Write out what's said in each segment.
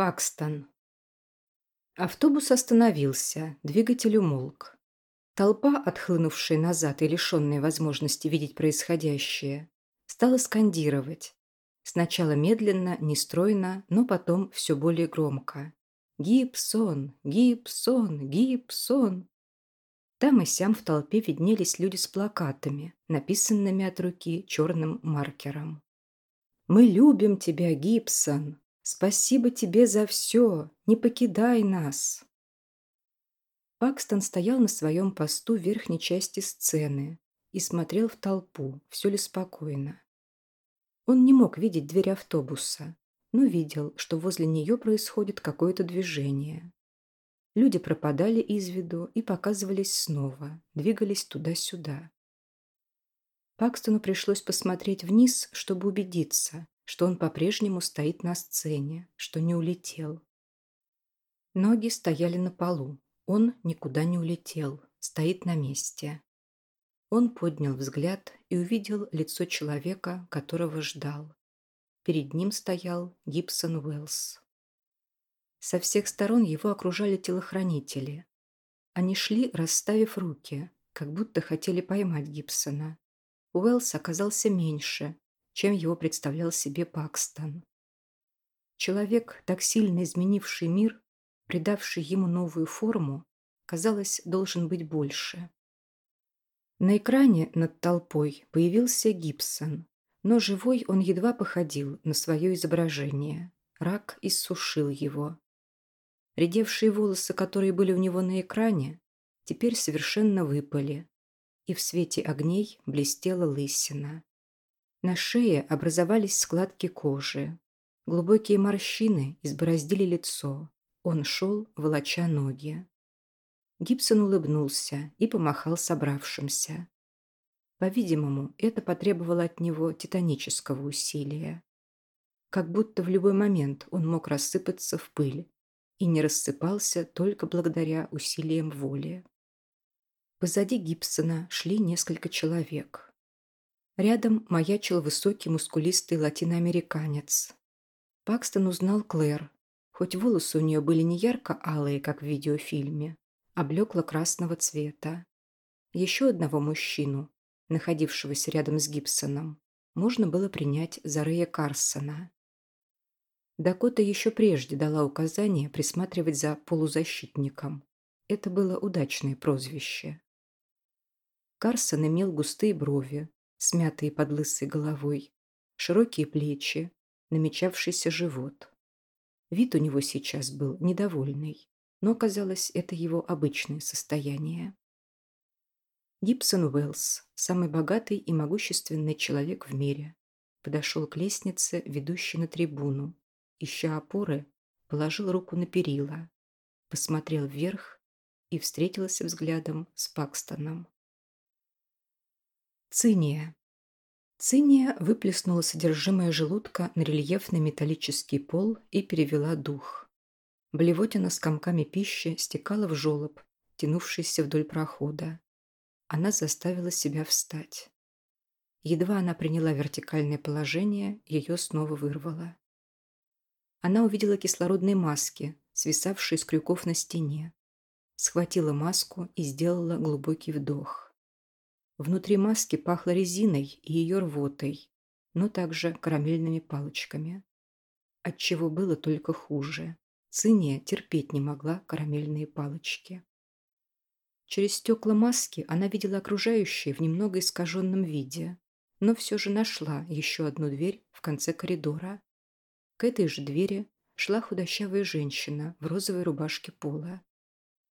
Пакстон. Автобус остановился, двигатель умолк. Толпа, отхлынувшая назад и лишенная возможности видеть происходящее, стала скандировать. Сначала медленно, нестройно, но потом все более громко. «Гибсон! Гибсон! Гибсон!» Там и сям в толпе виднелись люди с плакатами, написанными от руки черным маркером. «Мы любим тебя, Гибсон! Спасибо тебе за все! Не покидай нас!» Пакстон стоял на своем посту в верхней части сцены и смотрел в толпу, все ли спокойно. Он не мог видеть дверь автобуса, но видел, что возле нее происходит какое-то движение. Люди пропадали из виду и показывались снова, двигались туда-сюда. Пакстону пришлось посмотреть вниз, чтобы убедиться, что он по-прежнему стоит на сцене, что не улетел. Ноги стояли на полу, он никуда не улетел, стоит на месте. Он поднял взгляд и увидел лицо человека, которого ждал. Перед ним стоял Гибсон Уэллс. Со всех сторон его окружали телохранители. Они шли, расставив руки, как будто хотели поймать Гибсона. Уэллс оказался меньше, чем его представлял себе Пакстон. Человек, так сильно изменивший мир, придавший ему новую форму, казалось, должен быть больше. На экране над толпой появился Гибсон, но живой он едва походил на свое изображение. Рак иссушил его. Редевшие волосы, которые были у него на экране, теперь совершенно выпали, и в свете огней блестела лысина. На шее образовались складки кожи. Глубокие морщины избороздили лицо. Он шел, волоча ноги. Гибсон улыбнулся и помахал собравшимся. По-видимому, это потребовало от него титанического усилия. Как будто в любой момент он мог рассыпаться в пыль и не рассыпался только благодаря усилиям воли. Позади Гибсона шли несколько человек. Рядом маячил высокий мускулистый латиноамериканец. Пакстон узнал Клэр, хоть волосы у нее были не ярко-алые, как в видеофильме, а блекло-красного цвета. Еще одного мужчину, находившегося рядом с Гибсоном, можно было принять за Рэя Карсона. Дакота еще прежде дала указание присматривать за полузащитником. Это было удачное прозвище. Карсон имел густые брови, смятые под лысой головой, широкие плечи, намечавшийся живот. Вид у него сейчас был недовольный, но, казалось, это его обычное состояние. Гибсон Уэллс, самый богатый и могущественный человек в мире, подошел к лестнице, ведущей на трибуну. Ища опоры, положил руку на перила, посмотрел вверх и встретился взглядом с Пакстоном. Циния. Циния выплеснула содержимое желудка на рельефный металлический пол и перевела дух. Блевотина с комками пищи стекала в желоб, тянувшийся вдоль прохода. Она заставила себя встать. Едва она приняла вертикальное положение, ее снова вырвало. Она увидела кислородные маски, свисавшие с крюков на стене. Схватила маску и сделала глубокий вдох. Внутри маски пахло резиной и ее рвотой, но также карамельными палочками. Отчего было только хуже. Циния терпеть не могла карамельные палочки. Через стекла маски она видела окружающее в немного искаженном виде, но все же нашла еще одну дверь в конце коридора. К этой же двери шла худощавая женщина в розовой рубашке пола.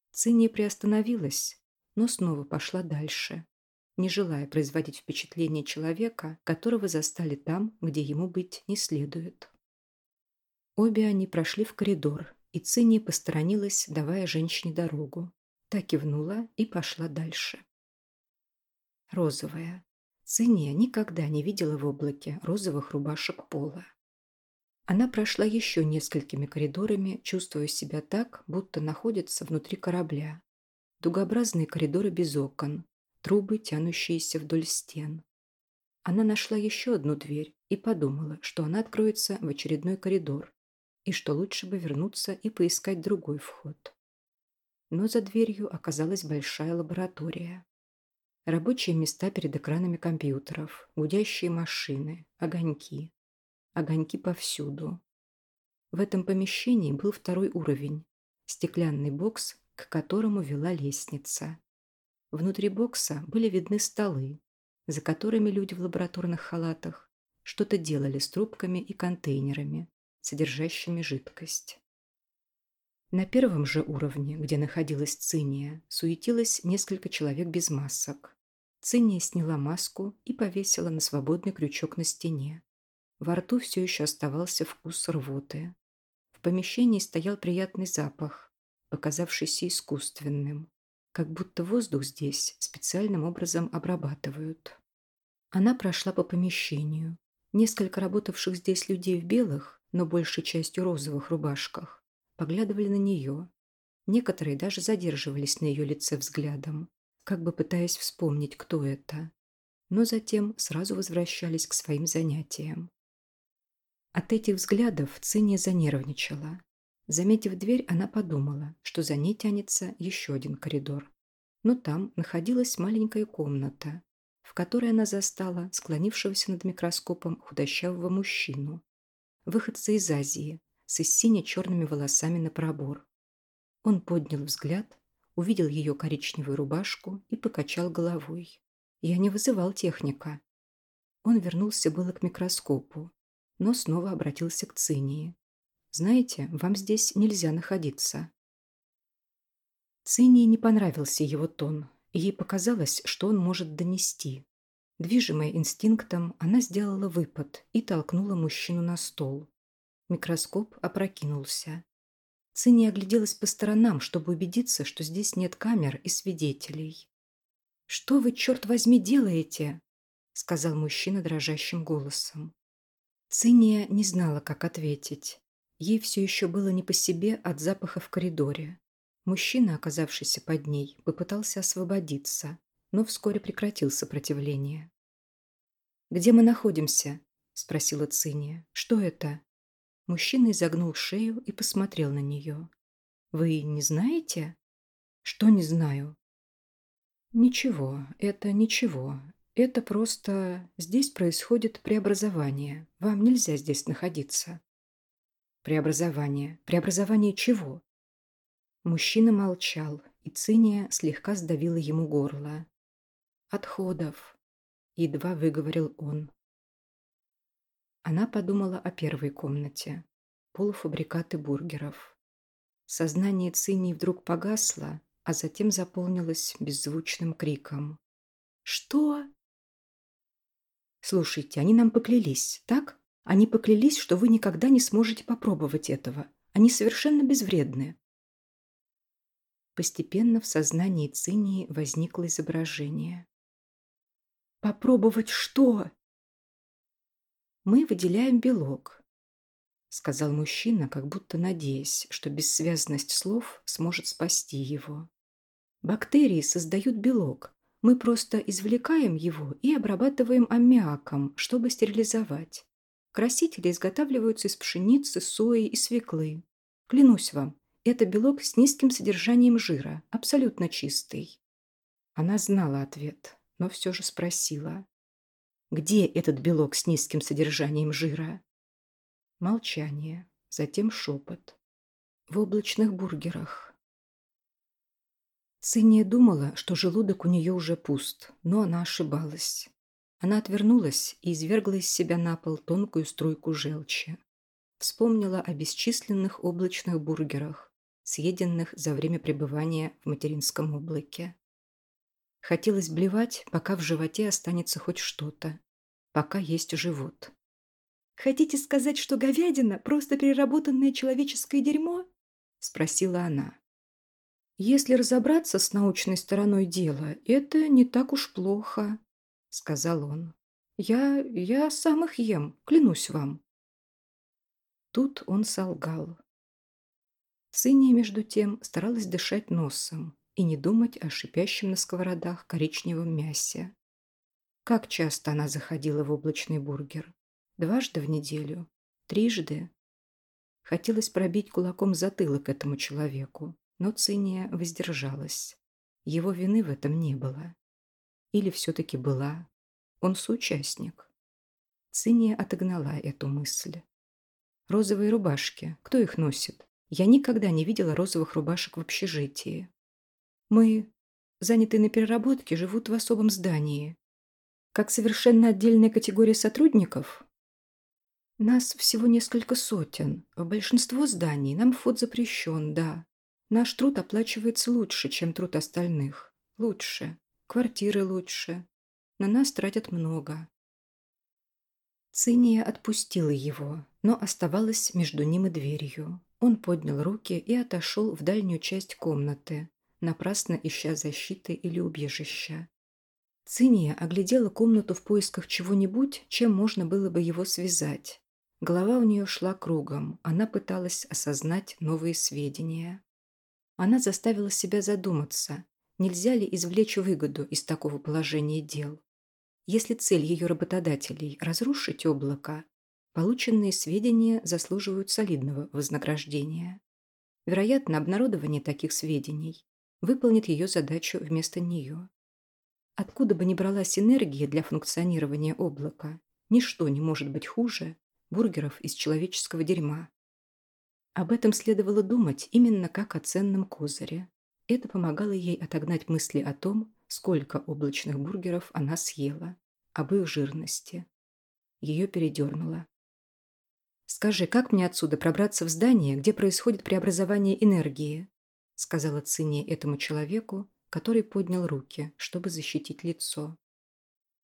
Циния приостановилась, но снова пошла дальше, не желая производить впечатление человека, которого застали там, где ему быть не следует. Обе они прошли в коридор, и Цинни посторонилась, давая женщине дорогу. Та кивнула и пошла дальше. Розовая. Цинния никогда не видела в облаке розовых рубашек пола. Она прошла еще несколькими коридорами, чувствуя себя так, будто находится внутри корабля. Дугообразные коридоры без окон, трубы, тянущиеся вдоль стен. Она нашла еще одну дверь и подумала, что она откроется в очередной коридор, и что лучше бы вернуться и поискать другой вход. Но за дверью оказалась большая лаборатория. Рабочие места перед экранами компьютеров, гудящие машины, огоньки. Огоньки повсюду. В этом помещении был второй уровень, стеклянный бокс, к которому вела лестница. Внутри бокса были видны столы, за которыми люди в лабораторных халатах что-то делали с трубками и контейнерами, содержащими жидкость. На первом же уровне, где находилась Циния, суетилось несколько человек без масок. Циния сняла маску и повесила на свободный крючок на стене. Во рту все еще оставался вкус рвоты. В помещении стоял приятный запах, показавшийся искусственным, как будто воздух здесь специальным образом обрабатывают. Она прошла по помещению. Несколько работавших здесь людей в белых, но большей частью розовых рубашках, поглядывали на нее. Некоторые даже задерживались на ее лице взглядом как бы пытаясь вспомнить, кто это, но затем сразу возвращались к своим занятиям. От этих взглядов Циния занервничала. Заметив дверь, она подумала, что за ней тянется еще один коридор. Но там находилась маленькая комната, в которой она застала склонившегося над микроскопом худощавого мужчину, выходца из Азии, с сине-черными волосами на пробор. Он поднял взгляд увидел ее коричневую рубашку и покачал головой. Я не вызывал техника. Он вернулся было к микроскопу, но снова обратился к Цинии. «Знаете, вам здесь нельзя находиться». Цинии не понравился его тон, ей показалось, что он может донести. Движимая инстинктом, она сделала выпад и толкнула мужчину на стол. Микроскоп опрокинулся. Цинни огляделась по сторонам, чтобы убедиться, что здесь нет камер и свидетелей. «Что вы, черт возьми, делаете?» — сказал мужчина дрожащим голосом. Циния не знала, как ответить. Ей все еще было не по себе от запаха в коридоре. Мужчина, оказавшийся под ней, попытался освободиться, но вскоре прекратил сопротивление. «Где мы находимся?» — спросила Циния. «Что это?» Мужчина изогнул шею и посмотрел на нее. «Вы не знаете?» «Что не знаю?» «Ничего, это ничего. Это просто... Здесь происходит преобразование. Вам нельзя здесь находиться». «Преобразование? Преобразование чего?» Мужчина молчал, и циния слегка сдавила ему горло. «Отходов», — едва выговорил он. Она подумала о первой комнате. Полуфабрикаты бургеров. Сознание Цинии вдруг погасло, а затем заполнилось беззвучным криком. «Что?» «Слушайте, они нам поклялись, так? Они поклялись, что вы никогда не сможете попробовать этого. Они совершенно безвредны». Постепенно в сознании Цинии возникло изображение. «Попробовать что?» мы выделяем белок», — сказал мужчина, как будто надеясь, что бессвязность слов сможет спасти его. «Бактерии создают белок. Мы просто извлекаем его и обрабатываем аммиаком, чтобы стерилизовать. Красители изготавливаются из пшеницы, сои и свеклы. Клянусь вам, это белок с низким содержанием жира, абсолютно чистый». Она знала ответ, но все же спросила. Где этот белок с низким содержанием жира? Молчание, затем шепот. В облачных бургерах. Циния думала, что желудок у нее уже пуст, но она ошибалась. Она отвернулась и извергла из себя на пол тонкую струйку желчи. Вспомнила о бесчисленных облачных бургерах, съеденных за время пребывания в материнском облаке. Хотелось блевать, пока в животе останется хоть что-то. Пока есть живот. «Хотите сказать, что говядина – просто переработанное человеческое дерьмо?» – спросила она. «Если разобраться с научной стороной дела, это не так уж плохо», – сказал он. «Я... я сам их ем, клянусь вам». Тут он солгал. Циния, между тем, старалась дышать носом, и не думать о шипящем на сковородах коричневом мясе. Как часто она заходила в облачный бургер? Дважды в неделю? Трижды? Хотелось пробить кулаком затылок этому человеку, но Циния воздержалась. Его вины в этом не было. Или все-таки была. Он соучастник. Циния отогнала эту мысль. Розовые рубашки. Кто их носит? Я никогда не видела розовых рубашек в общежитии. Мы, занятые на переработке, живут в особом здании. Как совершенно отдельная категория сотрудников? Нас всего несколько сотен. В большинство зданий нам вход запрещен, да. Наш труд оплачивается лучше, чем труд остальных. Лучше. Квартиры лучше. На нас тратят много. Циния отпустила его, но оставалась между ним и дверью. Он поднял руки и отошел в дальнюю часть комнаты, напрасно ища защиты или убежища. Циния оглядела комнату в поисках чего-нибудь, чем можно было бы его связать. Голова у нее шла кругом, она пыталась осознать новые сведения. Она заставила себя задуматься, нельзя ли извлечь выгоду из такого положения дел. Если цель ее работодателей – разрушить облако, полученные сведения заслуживают солидного вознаграждения. Вероятно, обнародование таких сведений выполнит ее задачу вместо нее. Откуда бы ни бралась энергия для функционирования облака, ничто не может быть хуже бургеров из человеческого дерьма. Об этом следовало думать именно как о ценном козыре. Это помогало ей отогнать мысли о том, сколько облачных бургеров она съела, об их жирности. Ее передернуло. «Скажи, как мне отсюда пробраться в здание, где происходит преобразование энергии?» сказала Цине этому человеку, который поднял руки, чтобы защитить лицо.